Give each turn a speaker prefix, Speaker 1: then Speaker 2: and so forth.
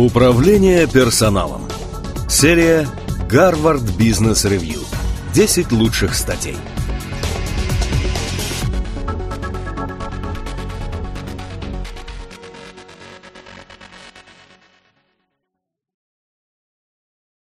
Speaker 1: Управление персоналом. Серия Гарвард Бизнес Ревью. 10 лучших статей.